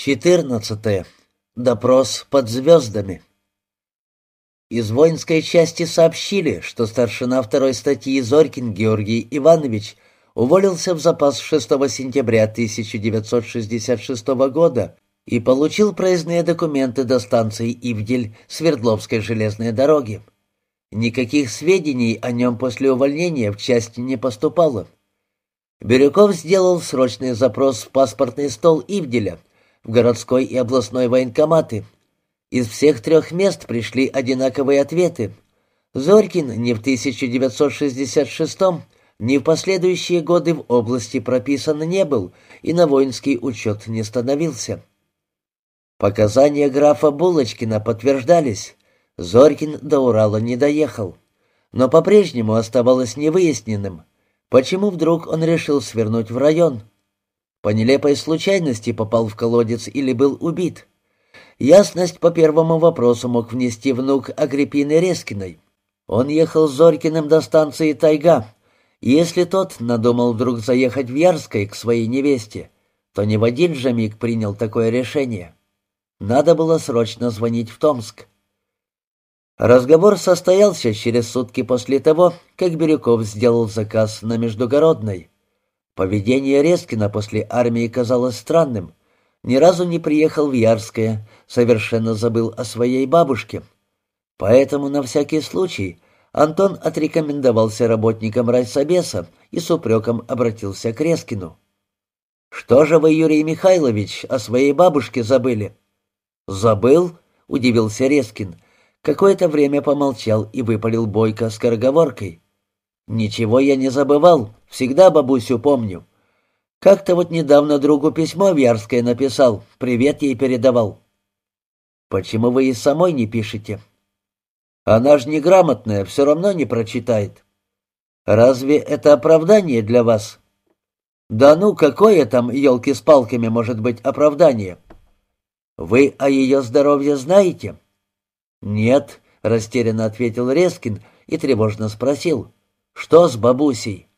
14. Допрос под звездами. Из воинской части сообщили, что старшина второй статьи Зорькин Георгий Иванович уволился в запас 6 сентября 1966 года и получил проездные документы до станции Ивдель Свердловской железной дороги. Никаких сведений о нем после увольнения в части не поступало. Бирюков сделал срочный запрос в паспортный стол Ивделя – в городской и областной военкоматы. Из всех трех мест пришли одинаковые ответы. Зорькин ни в 1966 ни в последующие годы в области прописан не был и на воинский учет не становился. Показания графа Булочкина подтверждались. Зорькин до Урала не доехал. Но по-прежнему оставалось невыясненным, почему вдруг он решил свернуть в район. По нелепой случайности попал в колодец или был убит. Ясность по первому вопросу мог внести внук Агриппины Резкиной. Он ехал с Зорькиным до станции Тайга. Если тот надумал вдруг заехать в Ярской к своей невесте, то не в один же миг принял такое решение. Надо было срочно звонить в Томск. Разговор состоялся через сутки после того, как Бирюков сделал заказ на Междугородной. Поведение Резкина после армии казалось странным. Ни разу не приехал в Ярское, совершенно забыл о своей бабушке. Поэтому на всякий случай Антон отрекомендовался работникам райсобеса и с упреком обратился к Резкину. «Что же вы, Юрий Михайлович, о своей бабушке забыли?» «Забыл?» — удивился Резкин. Какое-то время помолчал и выпалил Бойко скороговоркой. «Ничего я не забывал, всегда бабусю помню. Как-то вот недавно другу письмо в Ярское написал, привет ей передавал». «Почему вы и самой не пишете?» «Она ж неграмотная, все равно не прочитает». «Разве это оправдание для вас?» «Да ну, какое там, елки с палками, может быть оправдание?» «Вы о ее здоровье знаете?» «Нет», — растерянно ответил Резкин и тревожно спросил. «Что с бабусей?»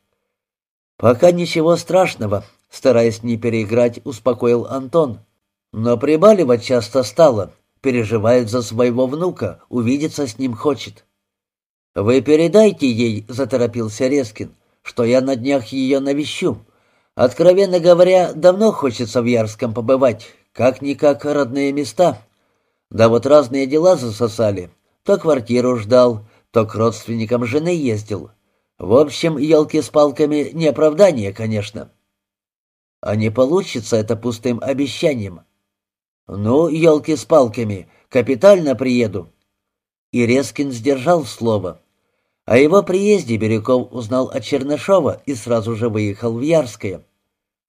«Пока ничего страшного», — стараясь не переиграть, успокоил Антон. «Но прибаливать часто стало. Переживает за своего внука, увидеться с ним хочет». «Вы передайте ей», — заторопился Резкин, — «что я на днях ее навещу. Откровенно говоря, давно хочется в Ярском побывать, как-никак родные места. Да вот разные дела засосали. То квартиру ждал, то к родственникам жены ездил. В общем, елки с палками не оправдание, конечно. А не получится это пустым обещанием. Ну, елки с палками, капитально приеду. И Резкин сдержал слово. О его приезде Бирюков узнал от Чернышова и сразу же выехал в Ярское.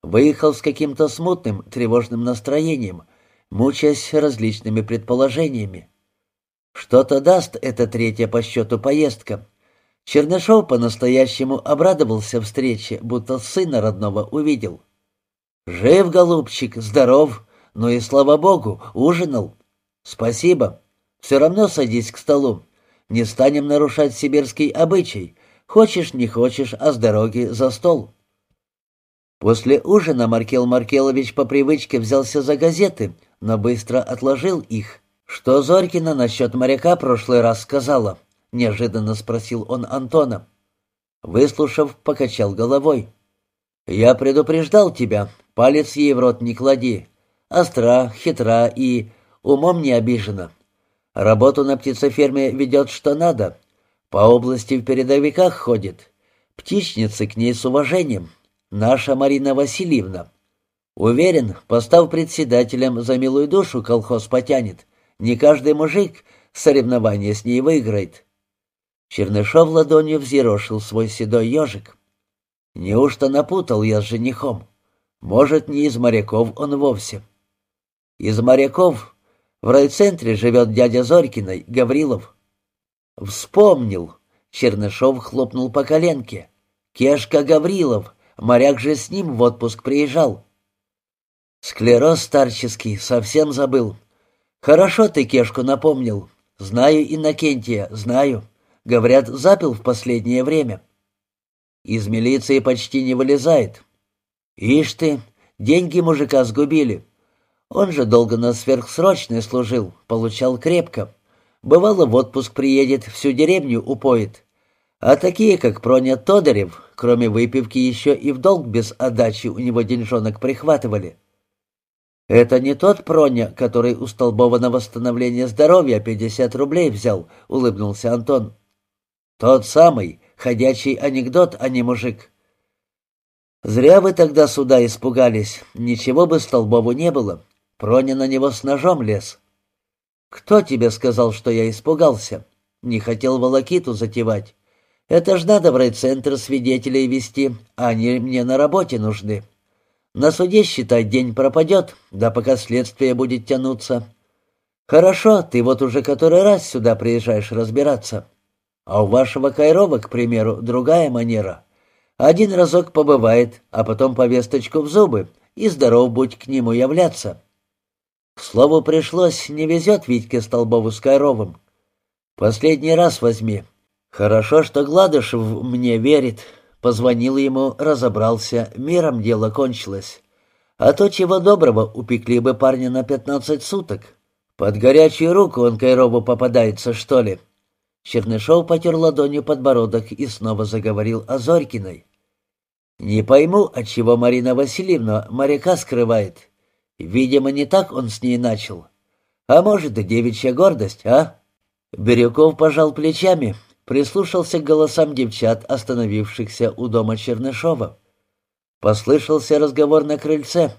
Выехал с каким-то смутным, тревожным настроением, мучаясь различными предположениями. Что-то даст эта третья по счету поездка. Чернышов по-настоящему обрадовался встрече, будто сына родного увидел. «Жив, голубчик, здоров, ну и, слава богу, ужинал. Спасибо. Все равно садись к столу. Не станем нарушать сибирский обычай. Хочешь, не хочешь, а с дороги за стол». После ужина Маркел Маркелович по привычке взялся за газеты, но быстро отложил их. Что Зорькина насчет моряка прошлый раз сказала? — неожиданно спросил он Антона. Выслушав, покачал головой. «Я предупреждал тебя, палец ей в рот не клади. Остра, хитра и умом не обижена. Работу на птицеферме ведет что надо. По области в передовиках ходит. Птичницы к ней с уважением. Наша Марина Васильевна. Уверен, постав председателем за милую душу колхоз потянет. Не каждый мужик соревнование с ней выиграет. Чернышов ладонью взъерошил свой седой ежик. Неужто напутал я с женихом? Может, не из моряков он вовсе. Из моряков в райцентре живет дядя Зорькиной, Гаврилов. Вспомнил. Чернышов хлопнул по коленке. Кешка Гаврилов, моряк же с ним в отпуск приезжал. Склероз старческий, совсем забыл. Хорошо ты Кешку напомнил. Знаю Иннокентия, знаю. Говорят, запил в последнее время. Из милиции почти не вылезает. Ишь ты, деньги мужика сгубили. Он же долго на сверхсрочной служил, получал крепко. Бывало, в отпуск приедет, всю деревню упоит. А такие, как Проня Тодорев, кроме выпивки, еще и в долг без отдачи у него деньжонок прихватывали. «Это не тот Проня, который у Столбова на восстановление здоровья 50 рублей взял», — улыбнулся Антон. «Тот самый, ходячий анекдот, а не мужик». «Зря вы тогда сюда испугались. Ничего бы Столбову не было. Проня на него с ножом лез». «Кто тебе сказал, что я испугался? Не хотел волокиту затевать. Это ж надо в райцентр свидетелей вести, а они мне на работе нужны. На суде, считай, день пропадет, да пока следствие будет тянуться. Хорошо, ты вот уже который раз сюда приезжаешь разбираться. А у вашего Кайрова, к примеру, другая манера. Один разок побывает, а потом повесточку в зубы, и здоров будь к нему являться. К слову, пришлось, не везет Витьке Столбову с Кайровым. Последний раз возьми, Хорошо, что Гладышев мне верит. Позвонил ему, разобрался, миром дело кончилось. А то чего доброго, упекли бы парня на пятнадцать суток. Под горячую руку он Кайрову попадается, что ли?» Чернышов потер ладонью подбородок и снова заговорил о Зорькиной. «Не пойму, отчего Марина Васильевна моряка скрывает. Видимо, не так он с ней начал. А может, и девичья гордость, а?» Бирюков пожал плечами, прислушался к голосам девчат, остановившихся у дома Чернышова. Послышался разговор на крыльце.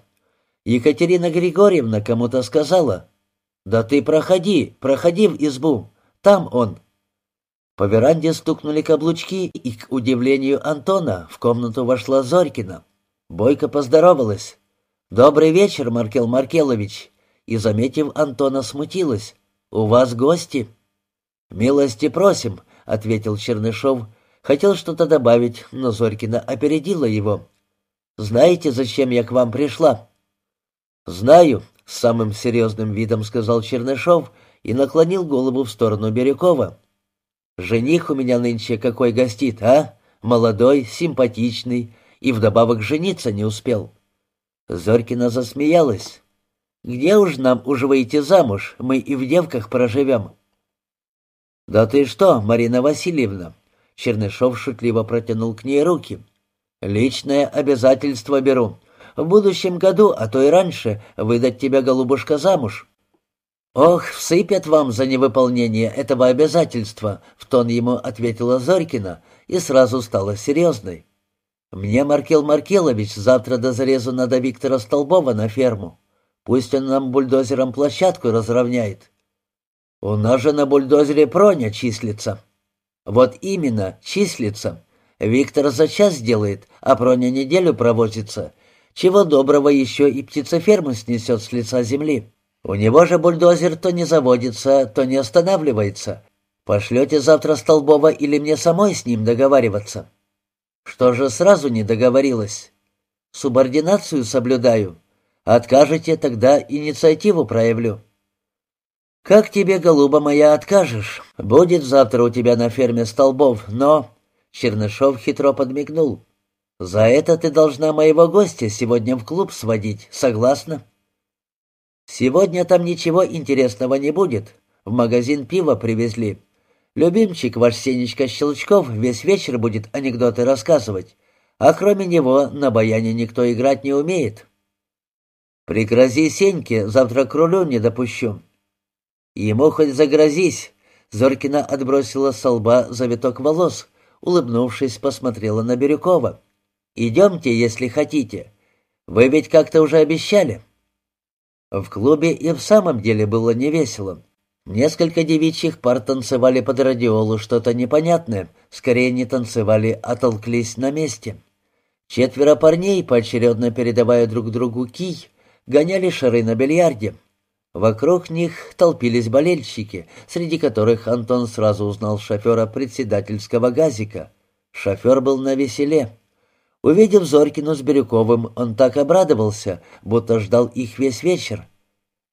Екатерина Григорьевна кому-то сказала, «Да ты проходи, проходи в избу, там он». По веранде стукнули каблучки, и, к удивлению Антона, в комнату вошла Зорькина. Бойко поздоровалась. «Добрый вечер, Маркел Маркелович!» И, заметив Антона, смутилась. «У вас гости?» «Милости просим», — ответил Чернышов. Хотел что-то добавить, но Зорькина опередила его. «Знаете, зачем я к вам пришла?» «Знаю», — с самым серьезным видом сказал Чернышов и наклонил голову в сторону Бирюкова. «Жених у меня нынче какой гостит, а? Молодой, симпатичный, и вдобавок жениться не успел». Зорькина засмеялась. «Где уж нам уже выйти замуж? Мы и в девках проживем». «Да ты что, Марина Васильевна?» Чернышов шутливо протянул к ней руки. «Личное обязательство беру. В будущем году, а то и раньше, выдать тебя, голубушка, замуж». «Ох, всыпят вам за невыполнение этого обязательства», — в тон ему ответила Зорькина и сразу стала серьезной. «Мне, Маркел Маркелович, завтра до зарезу надо Виктора Столбова на ферму. Пусть он нам бульдозером площадку разровняет. «У нас же на бульдозере Проня числится». «Вот именно, числится. Виктор за час сделает, а Проня неделю провозится. Чего доброго еще и птицеферму снесет с лица земли. У него же бульдозер то не заводится, то не останавливается. Пошлете завтра Столбова или мне самой с ним договариваться?» «Что же сразу не договорилась?» «Субординацию соблюдаю. Откажете, тогда инициативу проявлю». «Как тебе, голуба моя, откажешь? Будет завтра у тебя на ферме столбов, но...» Чернышов хитро подмигнул. «За это ты должна моего гостя сегодня в клуб сводить, согласна?» «Сегодня там ничего интересного не будет. В магазин пива привезли. Любимчик ваш Сенечка Щелчков весь вечер будет анекдоты рассказывать, а кроме него на баяне никто играть не умеет». «Пригрози Сеньке, завтра к рулю не допущу. «Ему хоть загрозись!» Зоркина отбросила со лба завиток волос, улыбнувшись, посмотрела на Бирюкова. «Идемте, если хотите. Вы ведь как-то уже обещали». В клубе и в самом деле было невесело. Несколько девичьих пар танцевали под радиолу что-то непонятное, скорее не танцевали, а толклись на месте. Четверо парней, поочередно передавая друг другу кий, гоняли шары на бильярде. Вокруг них толпились болельщики, среди которых Антон сразу узнал шофера председательского газика. Шофер был на веселе. Увидев Зорькину с Бирюковым, он так обрадовался, будто ждал их весь вечер.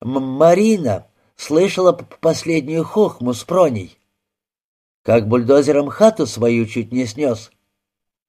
«Марина!» слышала последнюю хохму с Проней. Как бульдозером хату свою чуть не снес.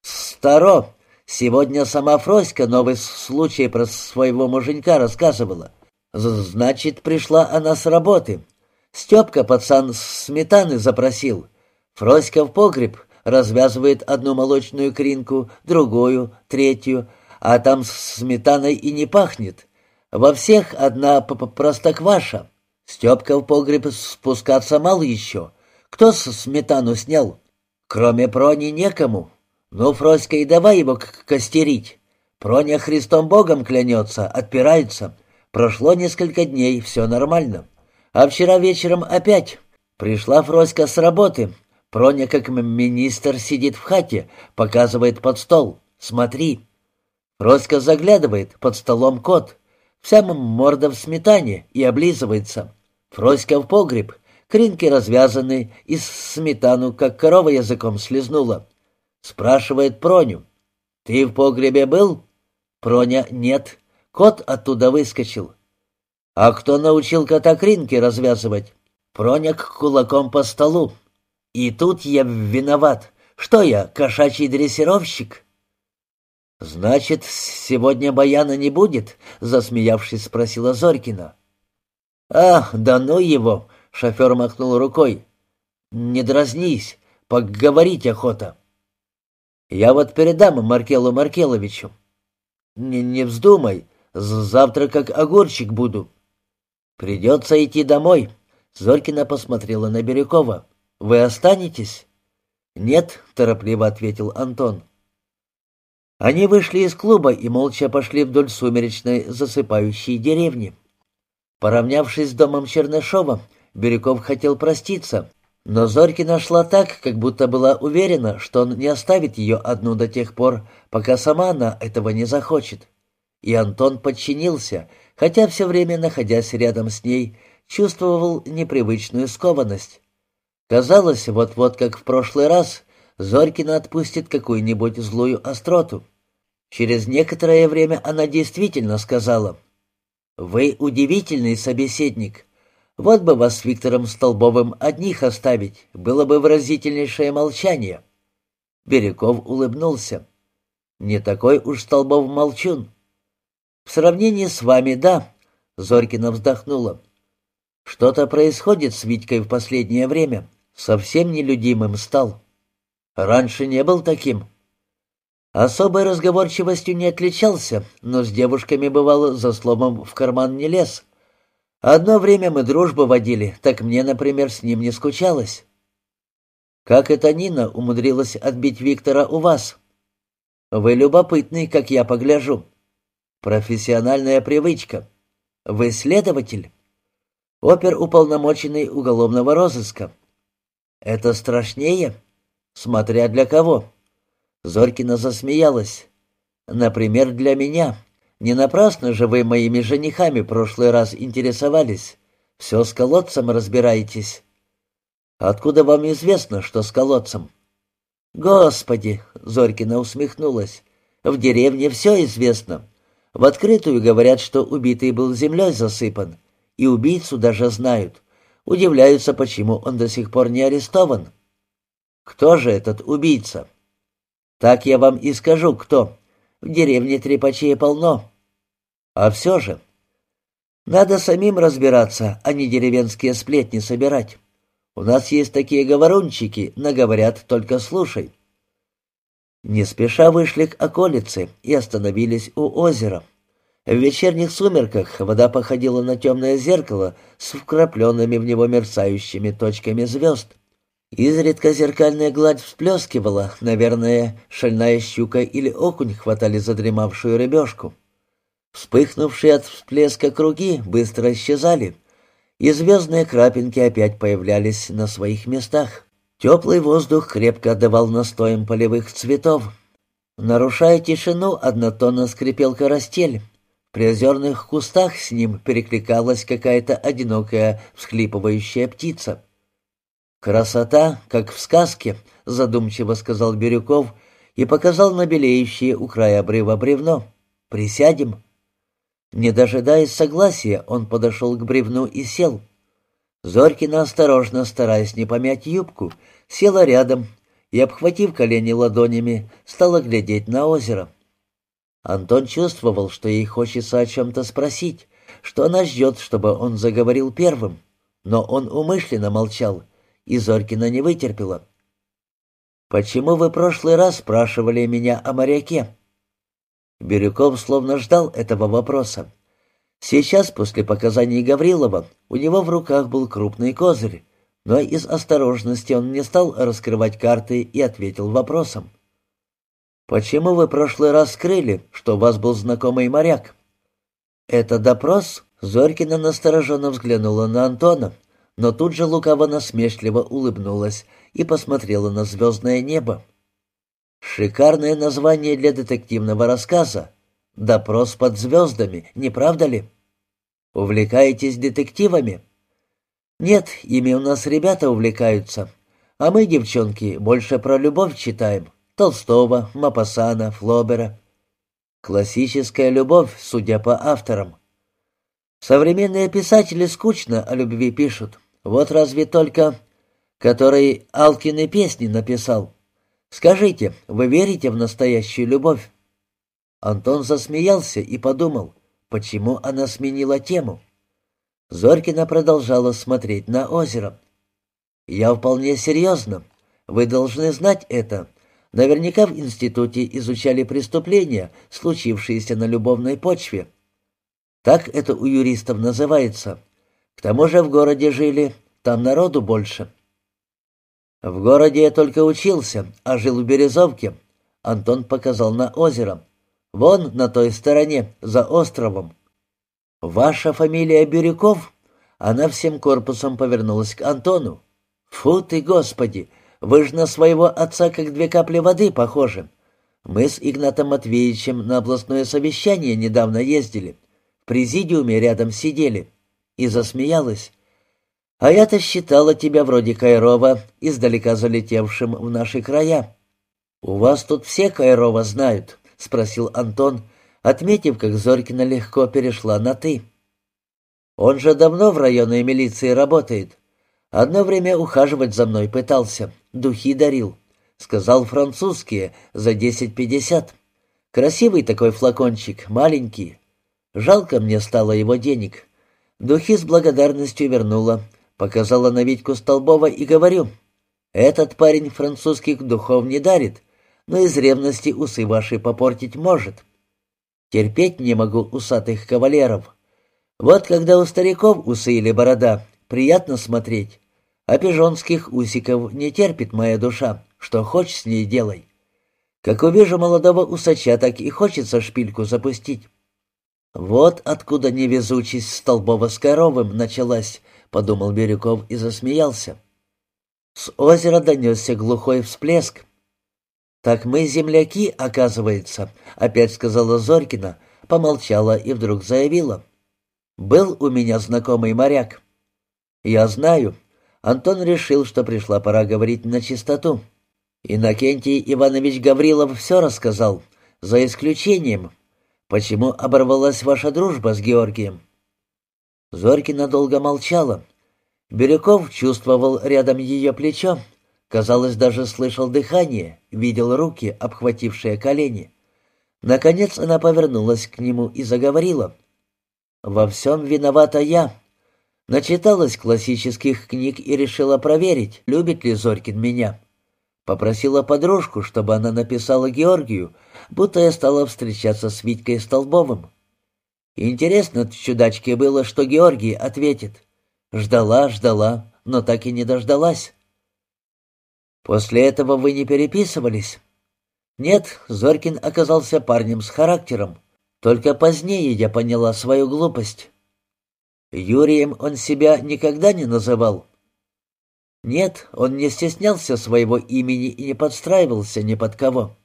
«Старо! Сегодня сама Фроська новый случай про своего муженька рассказывала. Значит, пришла она с работы. Степка пацан сметаны запросил. Фроська в погреб, развязывает одну молочную кринку, другую, третью, а там с сметаной и не пахнет. Во всех одна простокваша. Степка в погреб спускаться мало еще. Кто сметану снял? Кроме Прони некому. Ну, Фроська, и давай его костерить. Проня Христом Богом клянется, отпирается. Прошло несколько дней, все нормально. А вчера вечером опять. Пришла Фроська с работы. Проня, как министр, сидит в хате, показывает под стол. Смотри. Фроська заглядывает, под столом кот. Вся морда в сметане и облизывается. Фроська в погреб, кринки развязаны, и сметану, как корова языком слезнула. Спрашивает Проню. «Ты в погребе был?» Проня «нет». Кот оттуда выскочил. «А кто научил кота кринки развязывать?» Проня кулаком по столу. «И тут я виноват. Что я, кошачий дрессировщик?» «Значит, сегодня баяна не будет?» — засмеявшись, спросила Зорькина. «А, да ну его!» — шофер махнул рукой. «Не дразнись, поговорить охота». «Я вот передам Маркелу Маркеловичу». «Не, не вздумай, завтра как огурчик буду». «Придется идти домой», — Зорькина посмотрела на Бирюкова. «Вы останетесь?» «Нет», — торопливо ответил Антон. Они вышли из клуба и молча пошли вдоль сумеречной засыпающей деревни. Поравнявшись с домом Чернышова, Бирюков хотел проститься, но Зорькина шла так, как будто была уверена, что он не оставит ее одну до тех пор, пока сама она этого не захочет. И Антон подчинился, хотя все время, находясь рядом с ней, чувствовал непривычную скованность. Казалось, вот-вот, как в прошлый раз, Зорькина отпустит какую-нибудь злую остроту. Через некоторое время она действительно сказала, «Вы удивительный собеседник. Вот бы вас с Виктором Столбовым одних оставить, было бы выразительнейшее молчание». Бирюков улыбнулся. «Не такой уж Столбов молчун». «В сравнении с вами, да», — Зорькина вздохнула. «Что-то происходит с Витькой в последнее время. Совсем нелюдимым стал. Раньше не был таким». Особой разговорчивостью не отличался, но с девушками бывало за словом в карман не лез. Одно время мы дружбу водили, так мне, например, с ним не скучалось. Как это Нина умудрилась отбить Виктора у вас? Вы любопытный, как я погляжу. Профессиональная привычка. Вы следователь? Опер уполномоченный уголовного розыска. Это страшнее? Смотря для кого. Зорькина засмеялась. «Например, для меня. Не напрасно же вы моими женихами прошлый раз интересовались. Все с колодцем разбираетесь». «Откуда вам известно, что с колодцем?» «Господи!» — Зорькина усмехнулась. «В деревне все известно. В открытую говорят, что убитый был землей засыпан. И убийцу даже знают. Удивляются, почему он до сих пор не арестован». «Кто же этот убийца?» Так я вам и скажу, кто. В деревне трепачей полно. А все же... Надо самим разбираться, а не деревенские сплетни собирать. У нас есть такие говорунчики, наговорят, только слушай. Не спеша вышли к околице и остановились у озера. В вечерних сумерках вода походила на темное зеркало с вкрапленными в него мерцающими точками звезд. Изредка зеркальная гладь всплескивала, наверное, шальная щука или окунь хватали задремавшую рыбешку. Вспыхнувшие от всплеска круги быстро исчезали, и звездные крапинки опять появлялись на своих местах. Теплый воздух крепко отдавал настоем полевых цветов. Нарушая тишину, однотонно скрипел карастель. При озерных кустах с ним перекликалась какая-то одинокая всхлипывающая птица. «Красота, как в сказке», — задумчиво сказал Бирюков и показал на белеющее у края обрыва бревно. «Присядем». Не дожидаясь согласия, он подошел к бревну и сел. Зорькина, осторожно, стараясь не помять юбку, села рядом и, обхватив колени ладонями, стала глядеть на озеро. Антон чувствовал, что ей хочется о чем-то спросить, что она ждет, чтобы он заговорил первым, но он умышленно молчал, и Зорькина не вытерпела. «Почему вы прошлый раз спрашивали меня о моряке?» Бирюков словно ждал этого вопроса. Сейчас, после показаний Гаврилова, у него в руках был крупный козырь, но из осторожности он не стал раскрывать карты и ответил вопросом. «Почему вы прошлый раз скрыли, что у вас был знакомый моряк?» «Это допрос?» Зорькина настороженно взглянула на Антона, но тут же лукаво-насмешливо улыбнулась и посмотрела на звездное небо. Шикарное название для детективного рассказа. «Допрос под звездами», не правда ли? Увлекаетесь детективами? Нет, ими у нас ребята увлекаются. А мы, девчонки, больше про любовь читаем. Толстого, Мапасана, Флобера. Классическая любовь, судя по авторам. Современные писатели скучно о любви пишут. Вот разве только... Который Алкины песни написал. Скажите, вы верите в настоящую любовь?» Антон засмеялся и подумал, почему она сменила тему. Зорькина продолжала смотреть на озеро. «Я вполне серьезно. Вы должны знать это. Наверняка в институте изучали преступления, случившиеся на любовной почве. Так это у юристов называется. К тому же в городе жили, там народу больше». «В городе я только учился, а жил в Березовке», — Антон показал на озеро. «Вон на той стороне, за островом». «Ваша фамилия Бирюков?» Она всем корпусом повернулась к Антону. «Фу ты, Господи! Вы же на своего отца как две капли воды похожи. Мы с Игнатом Матвеевичем на областное совещание недавно ездили. В президиуме рядом сидели». И засмеялась. А я-то считала тебя вроде Кайрова, издалека залетевшим в наши края. У вас тут все Кайрова знают, спросил Антон, отметив, как Зорькина легко перешла на «ты». Он же давно в районной милиции работает. Одно время ухаживать за мной пытался, духи дарил. Сказал французские, за десять пятьдесят. Красивый такой флакончик, маленький. Жалко мне стало его денег. Духи с благодарностью вернула, Показала на Витьку Столбова и говорю, «Этот парень французских духов не дарит, но из ревности усы ваши попортить может. Терпеть не могу усатых кавалеров. Вот когда у стариков усы или борода, приятно смотреть, а пижонских усиков не терпит моя душа, что хочешь с ней делай. Как увижу молодого усача, так и хочется шпильку запустить». Вот откуда невезучесть Столбова с Коровым началась, подумал Бирюков и засмеялся. С озера донесся глухой всплеск. «Так мы земляки, оказывается», — опять сказала Зорькина, помолчала и вдруг заявила. «Был у меня знакомый моряк». «Я знаю». Антон решил, что пришла пора говорить на чистоту. Иннокентий Иванович Гаврилов все рассказал, за исключением, почему оборвалась ваша дружба с Георгием. Зорькина долго молчала. Бирюков чувствовал рядом ее плечо. Казалось, даже слышал дыхание, видел руки, обхватившие колени. Наконец она повернулась к нему и заговорила. «Во всем виновата я. Начиталась классических книг и решила проверить, любит ли Зорькин меня. Попросила подружку, чтобы она написала Георгию, будто я стала встречаться с Витькой Столбовым. Интересно чудачке было, что Георгий ответит. Ждала, ждала, но так и не дождалась. После этого вы не переписывались? Нет, Зоркин оказался парнем с характером. Только позднее я поняла свою глупость. Юрием он себя никогда не называл. Нет, он не стеснялся своего имени и не подстраивался ни под кого.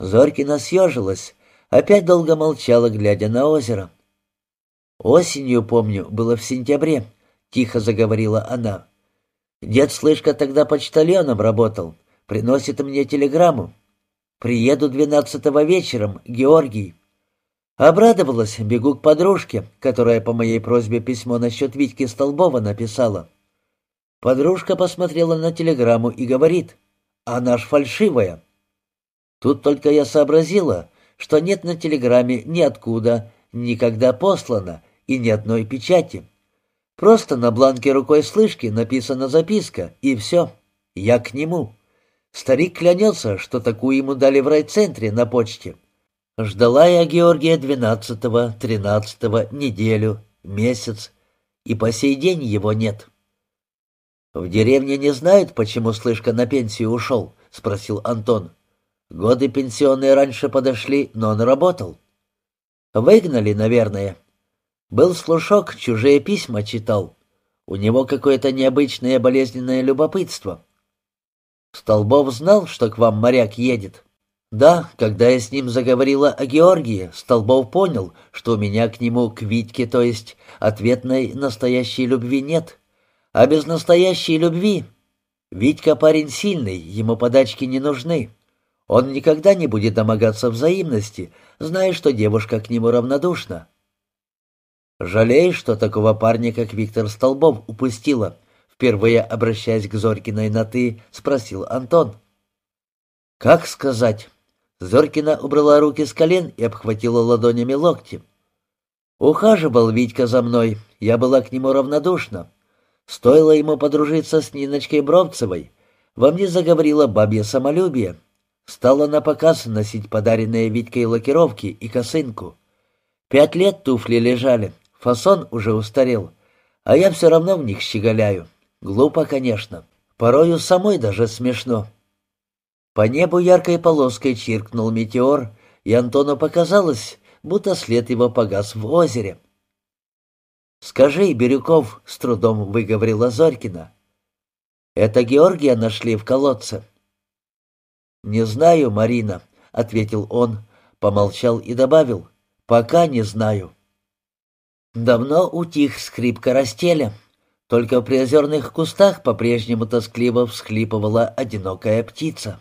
Зоркина съежилась, Опять долго молчала, глядя на озеро. «Осенью, помню, было в сентябре», — тихо заговорила она. «Дед Слышка тогда почтальоном работал, приносит мне телеграмму. Приеду двенадцатого вечером, Георгий». Обрадовалась, бегу к подружке, которая по моей просьбе письмо насчет Витьки Столбова написала. Подружка посмотрела на телеграмму и говорит, «Она ж фальшивая». Тут только я сообразила, что нет на телеграмме ниоткуда, никогда послано, и ни одной печати. Просто на бланке рукой слышки написана записка, и все. Я к нему. Старик клянется, что такую ему дали в райцентре на почте. Ждала я Георгия двенадцатого, тринадцатого, неделю, месяц, и по сей день его нет. «В деревне не знают, почему Слышка на пенсию ушел?» — спросил Антон. «Годы пенсионные раньше подошли, но он работал». «Выгнали, наверное». Был слушок, чужие письма читал. У него какое-то необычное болезненное любопытство. Столбов знал, что к вам моряк едет. Да, когда я с ним заговорила о Георгии, Столбов понял, что у меня к нему, к Витьке, то есть ответной настоящей любви нет. А без настоящей любви... Витька парень сильный, ему подачки не нужны. Он никогда не будет домогаться взаимности, зная, что девушка к нему равнодушна. «Жалеешь, что такого парня, как Виктор Столбов, упустила?» Впервые обращаясь к Зорькиной на «ты», спросил Антон. «Как сказать?» Зоркина убрала руки с колен и обхватила ладонями локти. «Ухаживал Витька за мной, я была к нему равнодушна. Стоило ему подружиться с Ниночкой Бровцевой, во мне заговорило бабье самолюбие. Стала на показ носить подаренные Витькой лакировки и косынку. Пять лет туфли лежали, фасон уже устарел, а я все равно в них щеголяю. Глупо, конечно. Порою самой даже смешно. По небу яркой полоской чиркнул метеор, и Антону показалось, будто след его погас в озере. «Скажи, Бирюков», — с трудом выговорила Зорькина, — «это Георгия нашли в колодце?» «Не знаю, Марина», — ответил он, помолчал и добавил, — «пока не знаю». Давно утих скрип карастеля. Только в приозерных кустах по-прежнему тоскливо всхлипывала одинокая птица.